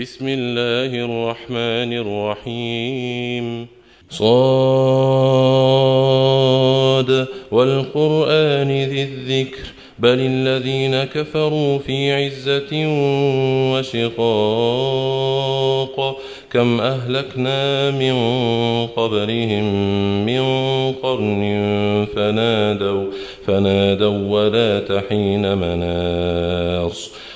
بسم الله الرحمن الرحيم. صاد والقرآن ذي الذكر بل الذين كفروا في عزة وشقاق كم أهلكنا من قبلهم من قرن فنادوا فنادوا ولا تحين مناص.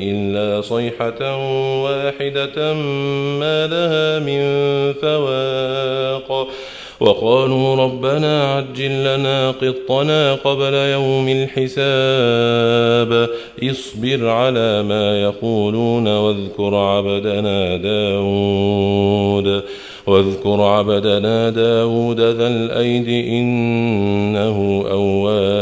إلا صيحة واحدة ما لها من فواق. وقالوا ربنا عجل لنا قطنا قبل يوم الحساب. اصبر على ما يقولون واذكر عبدنا داود. واذكر عبدنا داود ذا الأيد إنه أواب.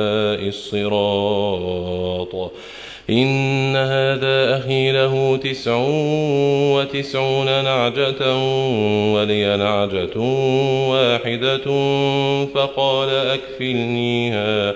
الصراط. إن هذا أخي له تسع وتسعون نعجة ولي نعجة واحدة فقال أكفلنيها.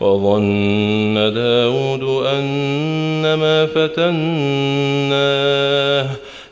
وظن داود أنما فتناه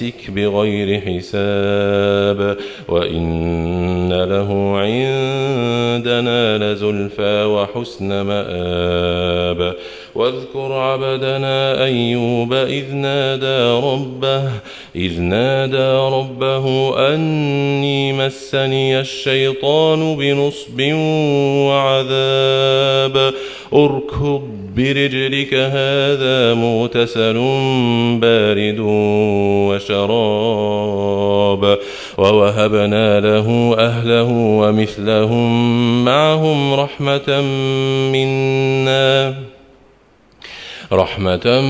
أمسك بغير حساب وإن له عندنا لزلفى وحسن مآب. واذكر عبدنا أيوب إذ نادى ربه إذ نادى ربه أني مسني الشيطان بنصب وعذاب. اركض برجلك هذا مغتسل بارد وشراب ووهبنا له أهله ومثلهم معهم رحمة منا رحمة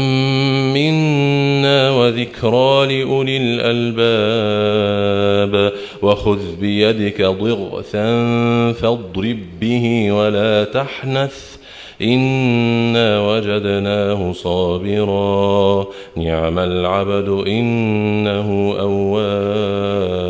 منا وذكرى لأولي الألباب وخذ بيدك ضغثا فاضرب به ولا تحنث إنا وجدناه صابرا. نعم العبد إنه أواب.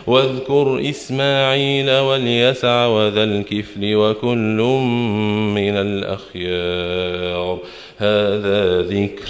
واذكر إسماعيل واليسع وذا الكفل وكل من الأخيار. هذا ذكر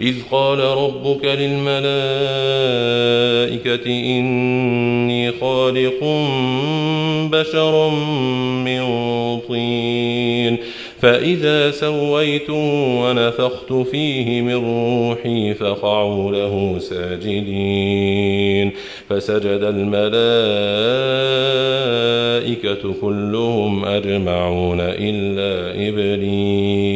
إذ قال ربك للملائكة إني خالق بشرا من طين فإذا سويته ونفخت فيه من روحي فقعوا له ساجدين. فسجد الملائكة كلهم أجمعون إلا إبليس.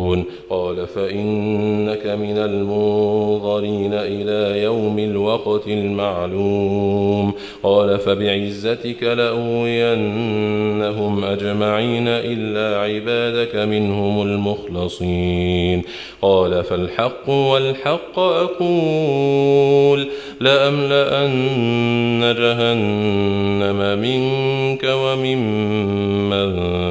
قال فإنك من المنظرين إلى يوم الوقت المعلوم. قال فبعزتك لأوينهم أجمعين إلا عبادك منهم المخلصين. قال فالحق والحق أقول. لأملأن جهنم منك وممن